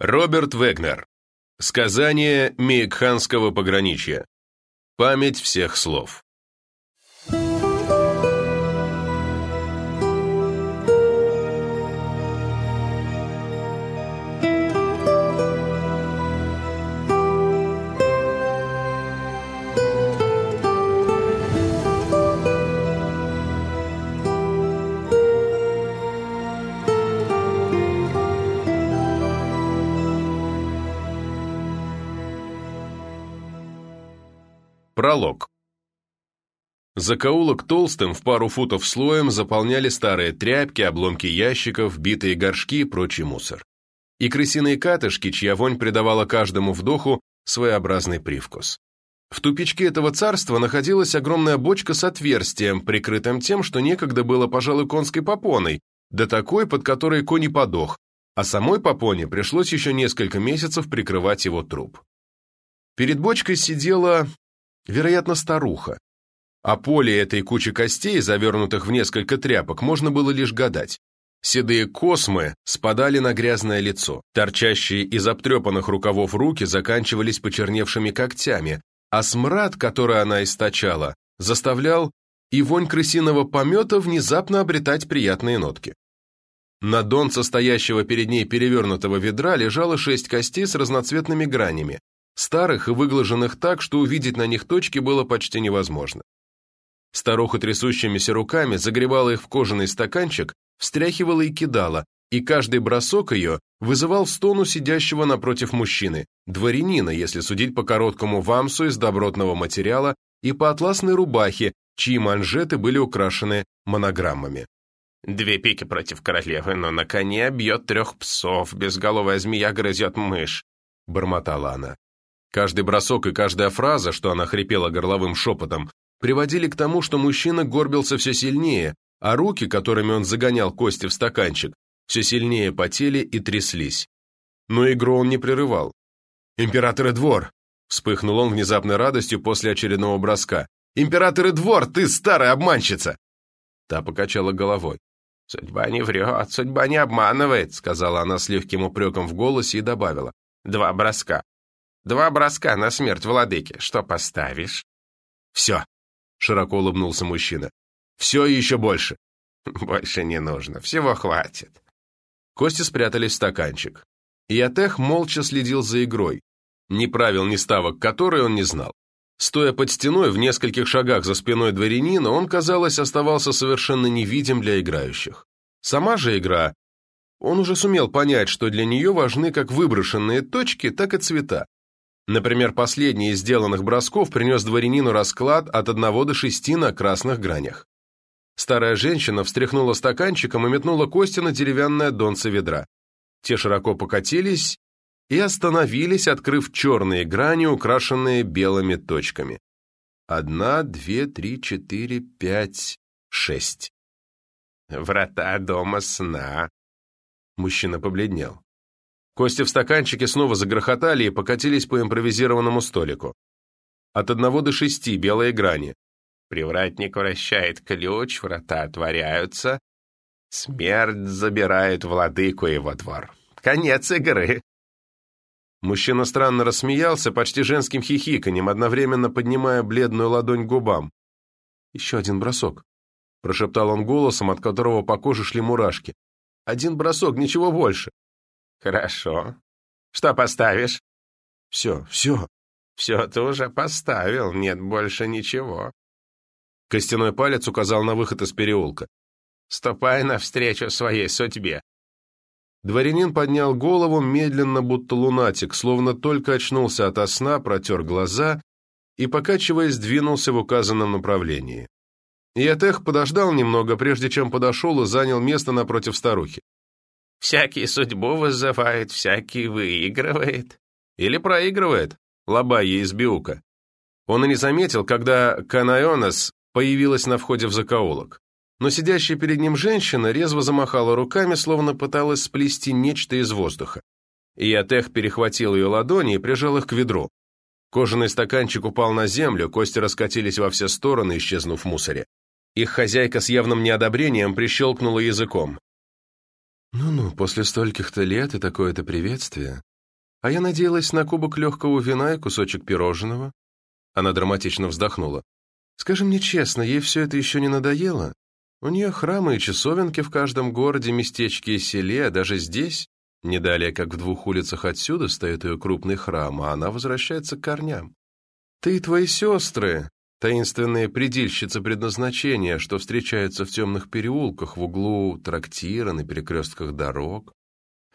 Роберт Вегнер. Сказание Мейкханского пограничья. Память всех слов. Пролог. Закоулок толстым в пару футов слоем заполняли старые тряпки, обломки ящиков, битые горшки и прочий мусор. И крысиные катышки, чья вонь придавала каждому вдоху своеобразный привкус. В тупичке этого царства находилась огромная бочка с отверстием, прикрытым тем, что некогда было, пожалуй, конской попоной, да такой, под которой конь подох, а самой попоне пришлось еще несколько месяцев прикрывать его труп. Перед бочкой сидела вероятно, старуха. О поле этой кучи костей, завернутых в несколько тряпок, можно было лишь гадать. Седые космы спадали на грязное лицо, торчащие из обтрепанных рукавов руки заканчивались почерневшими когтями, а смрад, который она источала, заставлял и вонь крысиного помета внезапно обретать приятные нотки. На дон состоящего перед ней перевернутого ведра лежало шесть костей с разноцветными гранями, старых и выглаженных так, что увидеть на них точки было почти невозможно. Старуха трясущимися руками загребала их в кожаный стаканчик, встряхивала и кидала, и каждый бросок ее вызывал стону сидящего напротив мужчины, дворянина, если судить по короткому вамсу из добротного материала и по атласной рубахе, чьи манжеты были украшены монограммами. «Две пики против королевы, но на коне бьет трех псов, безголовая змея грызет мышь», — бормотала она. Каждый бросок и каждая фраза, что она хрипела горловым шепотом, приводили к тому, что мужчина горбился все сильнее, а руки, которыми он загонял кости в стаканчик, все сильнее потели и тряслись. Но игру он не прерывал. «Император и двор!» — вспыхнул он внезапной радостью после очередного броска. «Император и двор, ты старая обманщица!» Та покачала головой. «Судьба не врет, судьба не обманывает», — сказала она с легким упреком в голосе и добавила. «Два броска. Два броска на смерть владыки. Что поставишь?» «Все», — широко улыбнулся мужчина. «Все и еще больше». «Больше не нужно. Всего хватит». Кости спрятались в стаканчик. И Атех молча следил за игрой. Ни правил, ни ставок которой он не знал. Стоя под стеной в нескольких шагах за спиной дворянина, он, казалось, оставался совершенно невидим для играющих. Сама же игра... Он уже сумел понять, что для нее важны как выброшенные точки, так и цвета. Например, последний из сделанных бросков принес дворянину расклад от одного до шести на красных гранях. Старая женщина встряхнула стаканчиком и метнула кости на деревянное донце ведра. Те широко покатились и остановились, открыв черные грани, украшенные белыми точками. Одна, две, три, четыре, пять, шесть. «Врата дома сна». Мужчина побледнел. Кости в стаканчике снова загрохотали и покатились по импровизированному столику. От одного до шести белые грани. Привратник вращает ключ, врата отворяются. Смерть забирает владыку его двор. Конец игры. Мужчина странно рассмеялся, почти женским хихиканьем, одновременно поднимая бледную ладонь к губам. «Еще один бросок», — прошептал он голосом, от которого по коже шли мурашки. «Один бросок, ничего больше». «Хорошо. Что поставишь?» «Все, все». «Все ты уже поставил, нет больше ничего». Костяной палец указал на выход из переулка. «Ступай навстречу своей судьбе». Дворянин поднял голову медленно, будто лунатик, словно только очнулся ото сна, протер глаза и, покачиваясь, двинулся в указанном направлении. Ятех подождал немного, прежде чем подошел и занял место напротив старухи. Всякий судьбу вызывает, всякий выигрывает. Или проигрывает, лобая из биука. Он и не заметил, когда Канаионас появилась на входе в закоулок. Но сидящая перед ним женщина резво замахала руками, словно пыталась сплести нечто из воздуха. И Атех перехватил ее ладони и прижал их к ведру. Кожаный стаканчик упал на землю, кости раскатились во все стороны, исчезнув в мусоре. Их хозяйка с явным неодобрением прищелкнула языком. «Ну-ну, после стольких-то лет и такое-то приветствие», А я надеялась на кубок легкого вина и кусочек пирожного. Она драматично вздохнула. Скажи мне честно, ей все это еще не надоело? У нее храмы и часовенки в каждом городе, местечке и селе, а даже здесь, не далее, как в двух улицах отсюда, стоит ее крупный храм, а она возвращается к корням. Ты и твои сестры, таинственные предельщицы предназначения, что встречаются в темных переулках, в углу трактира, на перекрестках дорог,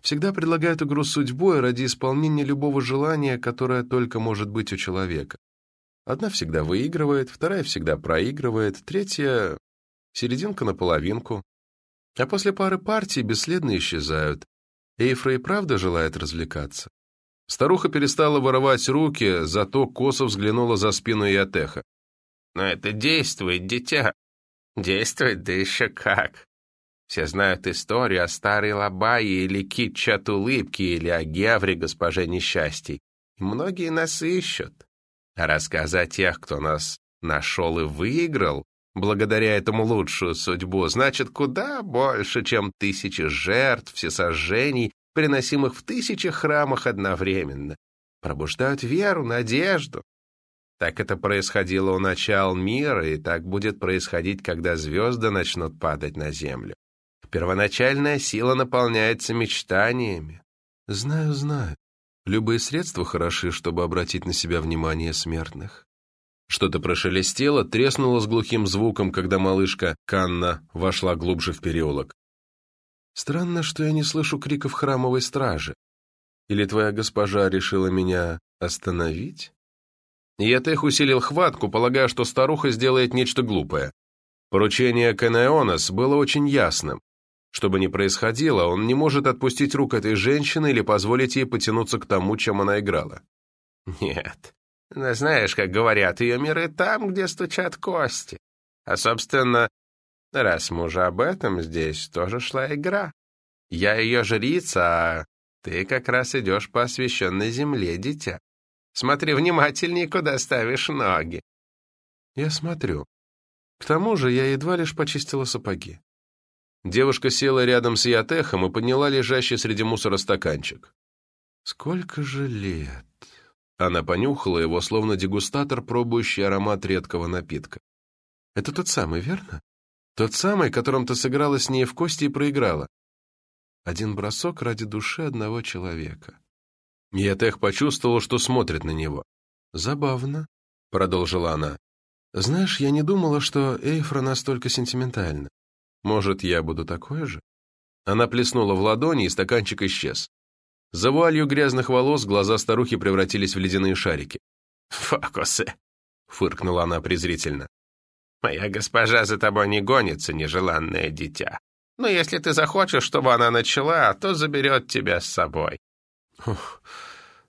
всегда предлагают игру судьбой ради исполнения любого желания, которое только может быть у человека. Одна всегда выигрывает, вторая всегда проигрывает, третья — серединка наполовинку. А после пары партий бесследно исчезают. Эйфра и правда желает развлекаться. Старуха перестала воровать руки, зато косо взглянула за спину Иотеха. «Но это действует, дитя. Действует, да еще как. Все знают историю о старой Лабае или Китче от улыбки, или о Гевре, госпоже несчастий. И многие нас ищут. А рассказы о тех, кто нас нашел и выиграл, благодаря этому лучшую судьбу, значит куда больше, чем тысячи жертв, всесожжений приносимых в тысячи храмах одновременно, пробуждают веру, надежду. Так это происходило у начала мира, и так будет происходить, когда звезды начнут падать на землю. Первоначальная сила наполняется мечтаниями. Знаю, знаю. Любые средства хороши, чтобы обратить на себя внимание смертных. Что-то прошелестело, треснуло с глухим звуком, когда малышка Канна вошла глубже в переулок. Странно, что я не слышу криков храмовой стражи. Или твоя госпожа решила меня остановить? Ятех усилил хватку, полагая, что старуха сделает нечто глупое. Поручение Канеонос было очень ясным. Что бы ни происходило, он не может отпустить рук этой женщины или позволить ей потянуться к тому, чем она играла. Нет. Но знаешь, как говорят, ее миры там, где стучат кости. А, собственно, Раз мы уже об этом, здесь тоже шла игра. Я ее жрица, а ты как раз идешь по освященной земле, дитя. Смотри внимательнее, куда ставишь ноги. Я смотрю. К тому же я едва лишь почистила сапоги. Девушка села рядом с Ятехом и подняла лежащий среди мусора стаканчик. Сколько же лет? Она понюхала его, словно дегустатор, пробующий аромат редкого напитка. Это тот самый, верно? Тот самый, которым ты сыграла с ней в кости и проиграла. Один бросок ради души одного человека. Ятех почувствовал, что смотрит на него. «Забавно», — продолжила она. «Знаешь, я не думала, что Эйфра настолько сентиментальна. Может, я буду такой же?» Она плеснула в ладони, и стаканчик исчез. За вуалью грязных волос глаза старухи превратились в ледяные шарики. «Фокусы!» — фыркнула она презрительно. Моя госпожа за тобой не гонится, нежеланное дитя. Но если ты захочешь, чтобы она начала, то заберет тебя с собой. Ох,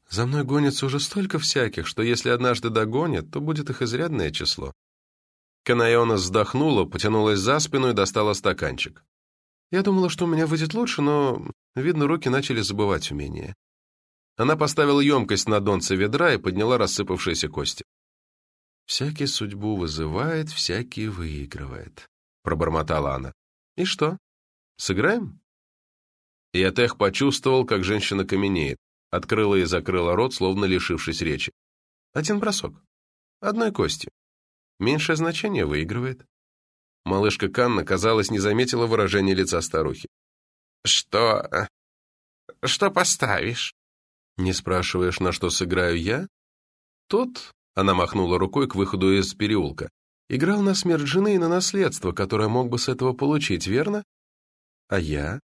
за мной гонится уже столько всяких, что если однажды догонят, то будет их изрядное число. Канайона вздохнула, потянулась за спину и достала стаканчик. Я думала, что у меня выйдет лучше, но, видно, руки начали забывать умение. Она поставила емкость на донце ведра и подняла рассыпавшиеся кости. «Всякий судьбу вызывает, всякий выигрывает», — пробормотала она. «И что? Сыграем?» И Атех почувствовал, как женщина каменеет, открыла и закрыла рот, словно лишившись речи. «Один бросок. Одной костью. Меньшее значение выигрывает». Малышка Канна, казалось, не заметила выражения лица старухи. «Что... что поставишь?» «Не спрашиваешь, на что сыграю я?» Тот, она махнула рукой к выходу из переулка. Играл на смерть жены и на наследство, которое мог бы с этого получить, верно? А я?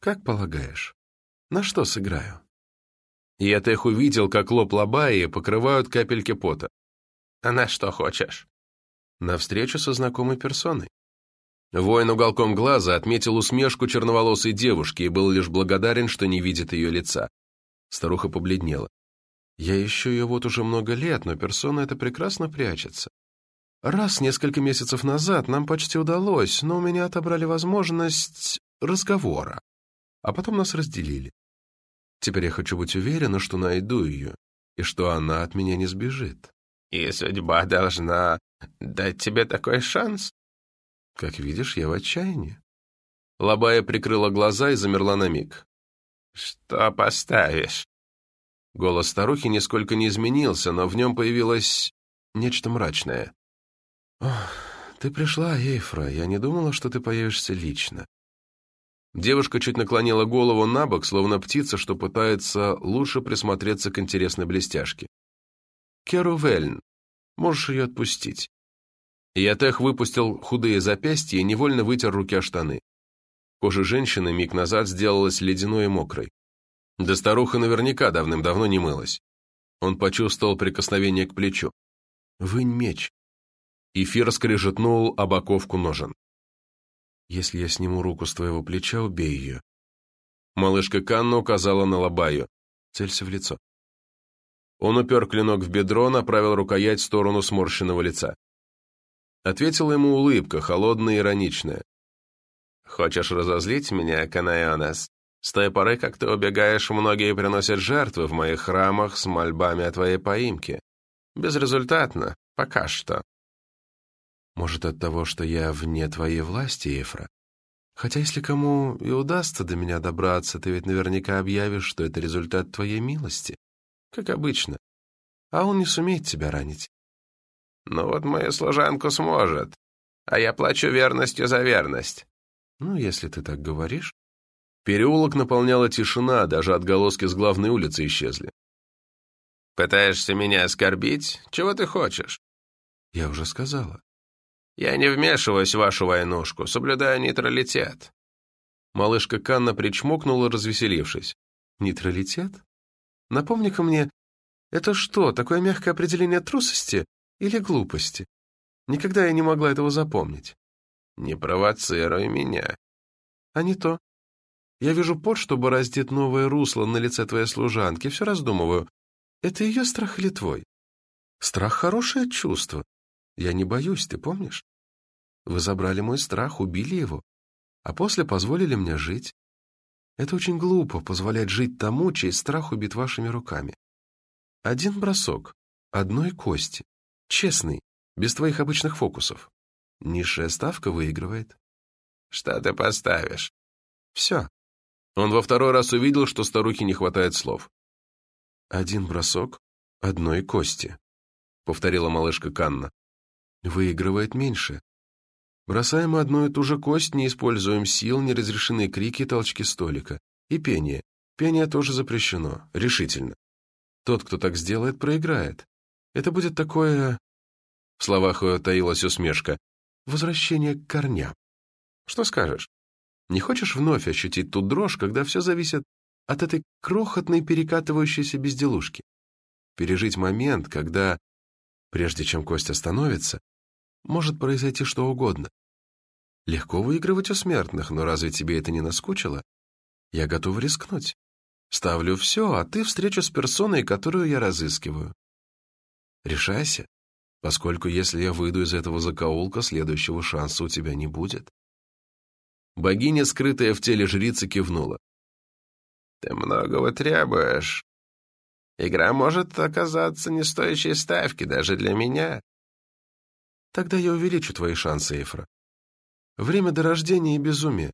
Как полагаешь? На что сыграю? Я тех увидел, как лоб Лабаи покрывают капельки пота. На что хочешь? На встречу со знакомой персоной. Воин уголком глаза отметил усмешку черноволосой девушки и был лишь благодарен, что не видит ее лица. Старуха побледнела. Я ищу ее вот уже много лет, но персона эта прекрасно прячется. Раз несколько месяцев назад нам почти удалось, но у меня отобрали возможность разговора, а потом нас разделили. Теперь я хочу быть уверена, что найду ее, и что она от меня не сбежит. И судьба должна дать тебе такой шанс? Как видишь, я в отчаянии. Лобая прикрыла глаза и замерла на миг. Что поставишь? Голос старухи нисколько не изменился, но в нем появилось нечто мрачное. «Ох, ты пришла, Ейфра. Я не думала, что ты появишься лично». Девушка чуть наклонила голову на бок, словно птица, что пытается лучше присмотреться к интересной блестяшке. «Керу Вельн, можешь ее отпустить». Ятех выпустил худые запястья и невольно вытер руки о штаны. Кожа женщины миг назад сделалась ледяной и мокрой. Да старуха наверняка давным-давно не мылась. Он почувствовал прикосновение к плечу. «Вынь меч». Эфир скрежетнул об оковку ножен. «Если я сниму руку с твоего плеча, убей ее». Малышка Канна указала на Лобаю. «Целься в лицо». Он упер клинок в бедро, направил рукоять в сторону сморщенного лица. Ответила ему улыбка, холодная и ироничная. «Хочешь разозлить меня, Канайонес? С той поры, как ты убегаешь, многие приносят жертвы в моих храмах с мольбами о твоей поимке. Безрезультатно, пока что. Может, от того, что я вне твоей власти, Ефра? Хотя если кому и удастся до меня добраться, ты ведь наверняка объявишь, что это результат твоей милости. Как обычно. А он не сумеет тебя ранить. Ну вот мою служанку сможет. А я плачу верностью за верность. Ну, если ты так говоришь. Переулок наполняла тишина, даже отголоски с главной улицы исчезли. «Пытаешься меня оскорбить? Чего ты хочешь?» «Я уже сказала». «Я не вмешиваюсь в вашу войнушку, соблюдаю нейтралитет». Малышка Канна причмокнула, развеселившись. «Нейтралитет? Напомни-ка мне, это что, такое мягкое определение трусости или глупости? Никогда я не могла этого запомнить». «Не провоцируй меня». «А не то. Я вижу пот, что бороздит новое русло на лице твоей служанки, все раздумываю, это ее страх или твой? Страх — хорошее чувство. Я не боюсь, ты помнишь? Вы забрали мой страх, убили его, а после позволили мне жить. Это очень глупо, позволять жить тому, чей страх убит вашими руками. Один бросок, одной кости, честный, без твоих обычных фокусов. Низшая ставка выигрывает. Что ты поставишь? Все. Он во второй раз увидел, что старухе не хватает слов. «Один бросок одной кости», — повторила малышка Канна. «Выигрывает меньше. Бросаем одну и ту же кость, не используем сил, неразрешенные крики и толчки столика. И пение. Пение тоже запрещено. Решительно. Тот, кто так сделает, проиграет. Это будет такое...» В словах ее таилась усмешка. «Возвращение к корням. Что скажешь? Не хочешь вновь ощутить ту дрожь, когда все зависит от этой крохотной перекатывающейся безделушки? Пережить момент, когда, прежде чем кость остановится, может произойти что угодно. Легко выигрывать у смертных, но разве тебе это не наскучило? Я готов рискнуть. Ставлю все, а ты встречу с персоной, которую я разыскиваю. Решайся, поскольку если я выйду из этого закоулка, следующего шанса у тебя не будет. Богиня, скрытая в теле жрицы, кивнула. «Ты многого требуешь. Игра может оказаться не стоящей ставки даже для меня». «Тогда я увеличу твои шансы, Эфра. Время до рождения и безумие.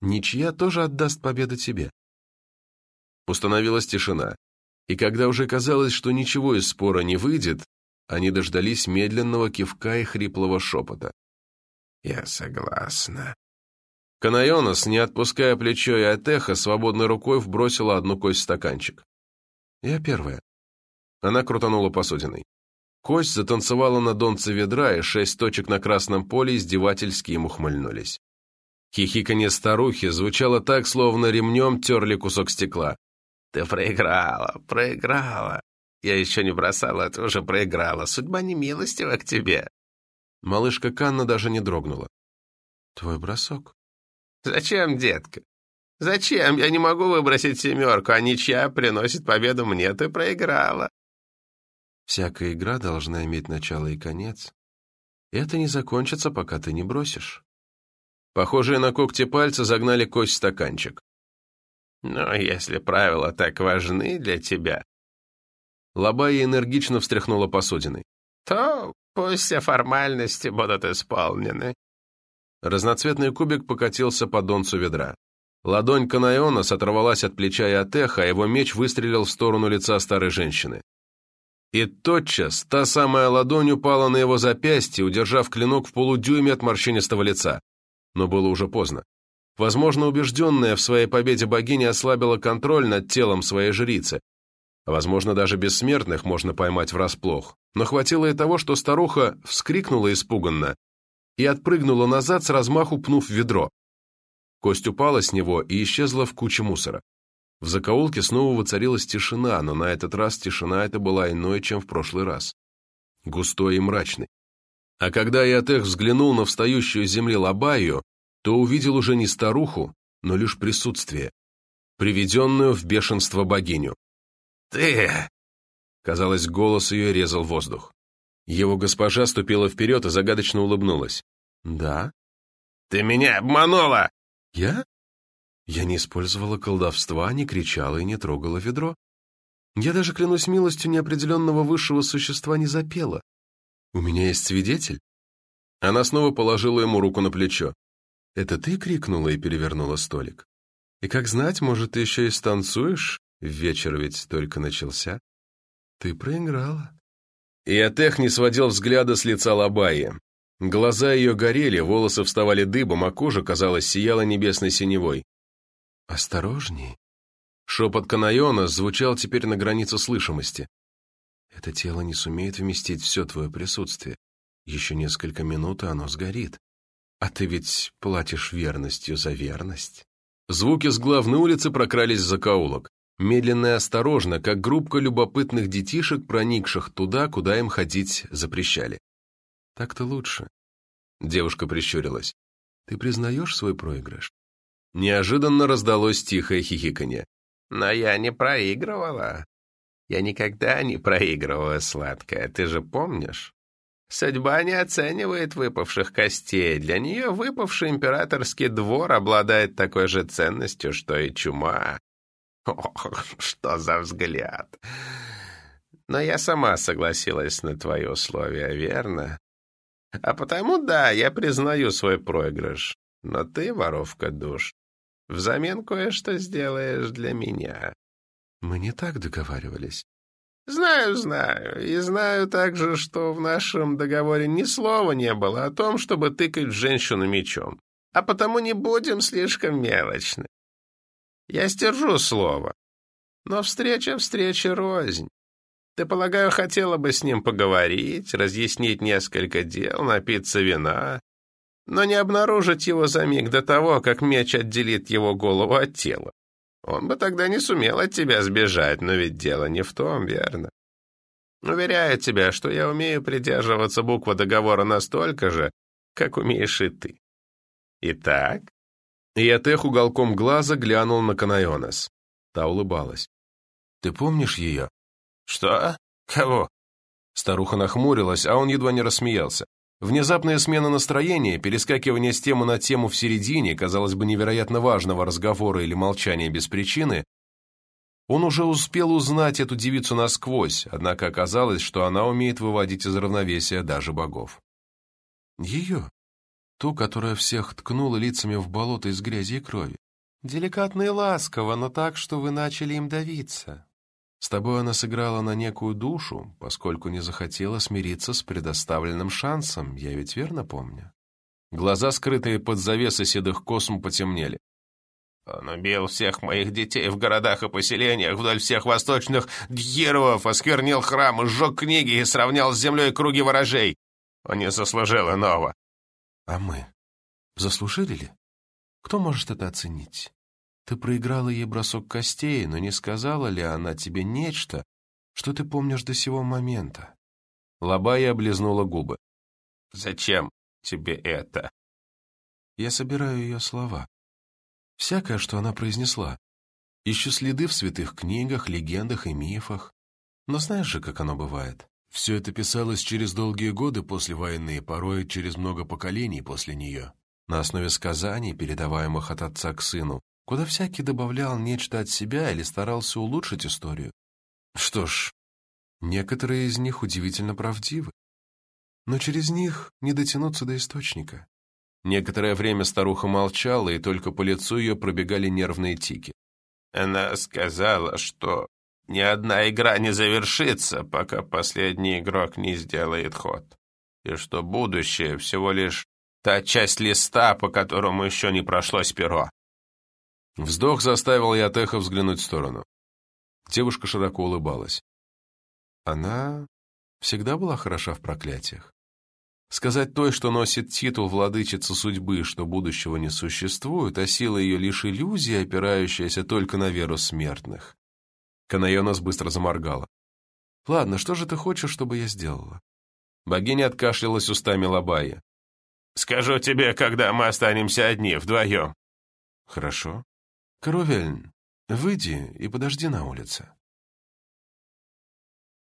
Ничья тоже отдаст победу тебе». Установилась тишина, и когда уже казалось, что ничего из спора не выйдет, они дождались медленного кивка и хриплого шепота. «Я согласна». Канайонос, не отпуская плечо и от эха, свободной рукой вбросила одну кость в стаканчик. «Я первая». Она крутанула посудиной. Кость затанцевала на донце ведра, и шесть точек на красном поле издевательски ему хмыльнулись. Хихиканье старухи звучало так, словно ремнем терли кусок стекла. «Ты проиграла, проиграла. Я еще не бросала, ты уже проиграла. Судьба не милостива к тебе». Малышка Канна даже не дрогнула. «Твой бросок?» «Зачем, детка? Зачем? Я не могу выбросить семерку, а ничья приносит победу мне, ты проиграла». Всякая игра должна иметь начало и конец. Это не закончится, пока ты не бросишь. Похожие на когти пальцы загнали кость в стаканчик. «Но если правила так важны для тебя...» Лобая энергично встряхнула посудиной. «То пусть все формальности будут исполнены. Разноцветный кубик покатился по донцу ведра. Ладонь Канайона оторвалась от плеча и от эха, а его меч выстрелил в сторону лица старой женщины. И тотчас та самая ладонь упала на его запястье, удержав клинок в полудюйме от морщинистого лица. Но было уже поздно. Возможно, убежденная в своей победе богиня ослабила контроль над телом своей жрицы. Возможно, даже бессмертных можно поймать врасплох. Но хватило и того, что старуха вскрикнула испуганно и отпрыгнула назад с размаху, пнув ведро. Кость упала с него и исчезла в куче мусора. В закоулке снова воцарилась тишина, но на этот раз тишина эта была иной, чем в прошлый раз. Густой и мрачный. А когда Иотех взглянул на встающую с земли Лабаю, то увидел уже не старуху, но лишь присутствие, приведенную в бешенство богиню. «Ты!» Казалось, голос ее резал воздух. Его госпожа ступила вперед и загадочно улыбнулась. «Да?» «Ты меня обманула!» «Я?» Я не использовала колдовства, не кричала и не трогала ведро. Я даже, клянусь милостью неопределенного высшего существа, не запела. У меня есть свидетель. Она снова положила ему руку на плечо. «Это ты крикнула и перевернула столик? И как знать, может, ты еще и станцуешь? Вечер ведь только начался. Ты проиграла». И Атех не сводил взгляда с лица Лабаи. Глаза ее горели, волосы вставали дыбом, а кожа, казалось, сияла небесной синевой. «Осторожней!» Шепот Канайона звучал теперь на границе слышимости. «Это тело не сумеет вместить все твое присутствие. Еще несколько минут, и оно сгорит. А ты ведь платишь верностью за верность». Звуки с главной улицы прокрались в закоулок. Медленно и осторожно, как группка любопытных детишек, проникших туда, куда им ходить запрещали. «Так-то лучше». Девушка прищурилась. «Ты признаешь свой проигрыш?» Неожиданно раздалось тихое хихиканье. «Но я не проигрывала. Я никогда не проигрывала, сладкая, ты же помнишь? Судьба не оценивает выпавших костей. Для нее выпавший императорский двор обладает такой же ценностью, что и чума. Ох, что за взгляд! Но я сама согласилась на твои условия, верно? А потому, да, я признаю свой проигрыш. Но ты, воровка душ, Взамен кое-что сделаешь для меня». «Мы не так договаривались». «Знаю, знаю. И знаю также, что в нашем договоре ни слова не было о том, чтобы тыкать женщину мечом. А потому не будем слишком мелочны. Я стержу слово. Но встреча встреча рознь. Ты, полагаю, хотела бы с ним поговорить, разъяснить несколько дел, напиться вина, но не обнаружить его за миг до того, как меч отделит его голову от тела. Он бы тогда не сумел от тебя сбежать, но ведь дело не в том, верно? Уверяю тебя, что я умею придерживаться буквы договора настолько же, как умеешь и ты. Итак? Иотех уголком глаза глянул на Канайонес. Та улыбалась. «Ты помнишь ее?» «Что? Кого?» Старуха нахмурилась, а он едва не рассмеялся. Внезапная смена настроения, перескакивание с темы на тему в середине, казалось бы, невероятно важного разговора или молчания без причины, он уже успел узнать эту девицу насквозь, однако оказалось, что она умеет выводить из равновесия даже богов. Ее, ту, которая всех ткнула лицами в болото из грязи и крови. Деликатно и ласково, но так, что вы начали им давиться. С тобой она сыграла на некую душу, поскольку не захотела смириться с предоставленным шансом, я ведь верно помню? Глаза, скрытые под завесой седых косм, потемнели. Он убил всех моих детей в городах и поселениях вдоль всех восточных дьеровов, осквернил храм, сжег книги и сравнял с землей круги ворожей. Он не заслужил иного. А мы? Заслужили ли? Кто может это оценить? Ты проиграла ей бросок костей, но не сказала ли она тебе нечто, что ты помнишь до сего момента?» Лобая облизнула губы. «Зачем тебе это?» Я собираю ее слова. Всякое, что она произнесла. Ищу следы в святых книгах, легендах и мифах. Но знаешь же, как оно бывает. Все это писалось через долгие годы после войны, порой через много поколений после нее, на основе сказаний, передаваемых от отца к сыну, куда всякий добавлял нечто от себя или старался улучшить историю. Что ж, некоторые из них удивительно правдивы, но через них не дотянуться до источника. Некоторое время старуха молчала, и только по лицу ее пробегали нервные тики. Она сказала, что ни одна игра не завершится, пока последний игрок не сделает ход, и что будущее всего лишь та часть листа, по которому еще не прошлось перо. Вздох заставил Ятеха взглянуть в сторону. Девушка широко улыбалась. Она всегда была хороша в проклятиях. Сказать той, что носит титул владычицы судьбы, что будущего не существует, а сила ее лишь иллюзия, опирающаяся только на веру смертных. Канайонос быстро заморгала. «Ладно, что же ты хочешь, чтобы я сделала?» Богиня откашлялась устами Лабая. «Скажу тебе, когда мы останемся одни, вдвоем». «Хорошо. Коровельн, выйди и подожди на улице».